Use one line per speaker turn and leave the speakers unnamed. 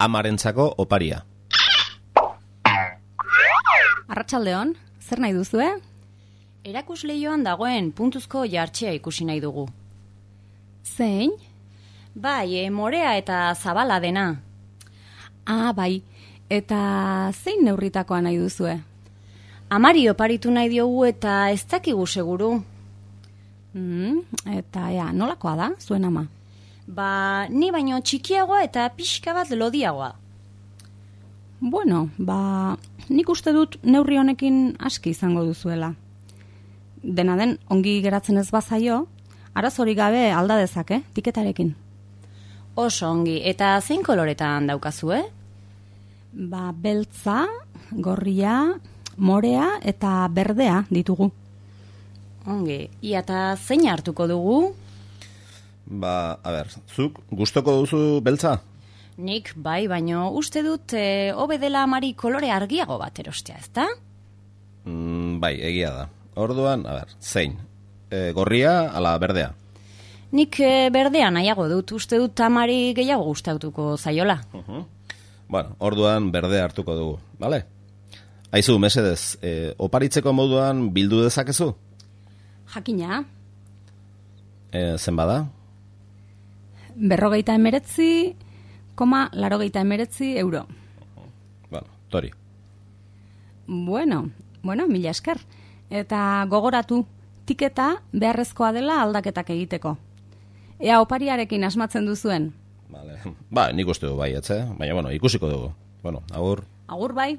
amarentzako oparia.
Arratsaldeon, zer nahi duzue?
Erakusleioan dagoen puntuzko jartxea ikusi nahi dugu.
Zein?
Bai, e, morea eta zabala dena.
Ah, bai. Eta zein neurritakoa nahi duzue?
Amari oparitu nahi diogu eta ez dakigu seguru.
Mm, eta ea, nolakoa da, zuen ama?
Ba, ni baino txikiagoa eta pixka bat lodiagoa.
Bueno, ba, nik uste dut neurri honekin aski izango duzuela. Dena den, ongi geratzen ez bazaio, arazori gabe alda dezake, tiketarekin.
Oso ongi, eta zein koloretan daukazue?
Ba, beltza, gorria, morea eta berdea ditugu.
Ongi, ia eta zein hartuko dugu?
Ba, a ber, zuk gustoko duzu beltza?
Nik bai, baino uste dut e, hobe dela amari kolore argiago bat erostea, ezta?
Mm, bai, egia da. Orduan, a ber, zein? E, gorria ala berdea?
Nik e, berdea nahiago dut, uste dut amari gehiago gustatuko zaiola.
Bueno, orduan berde hartuko dugu, bale? Aizu, mesedez, e, oparitzeko moduan bildu dezakezu?
Jakina,
E, zen bada?
Berrogeita emeretzi, koma, larogeita emeretzi euro.
Bueno, tori.
Bueno, bueno, mila esker. Eta gogoratu, tiketa beharrezkoa dela aldaketak egiteko. Ea opariarekin asmatzen duzuen.
Vale. Ba, nik uste du bai, etze? Baina, bueno, ikusiko dugu. Bueno, agur.
Agur bai.